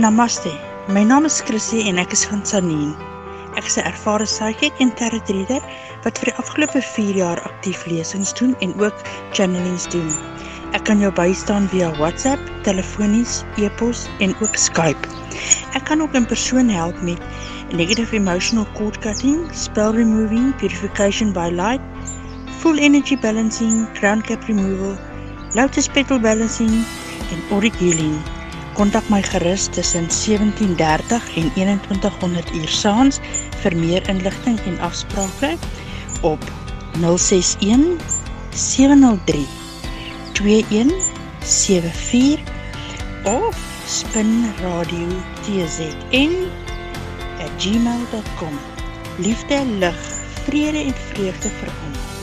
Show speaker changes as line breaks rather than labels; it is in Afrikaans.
Namaste. My naam is Chrissy en ek is van Sanien. Ek is 'n ervare psychic en tarot reader wat vir die afgelope 4 jaar aktief lesings doen en ook channelings doen. Ek kan jou bystaan via WhatsApp, telefonies, e-pos en ook Skype. Ek kan ook in persoon help met negative emotional cord cutting, spell removing, purification by light, full energy balancing, crown cap removal, lotus petal balancing en auric healing. Kontak my gerus tussen 17:30 en 2100 uur saans vir meer inligting en afsprake op 061 703 2174 of spinradio.tzn@gmail.com. Liefde, lig, vrede en vreugde vir almal.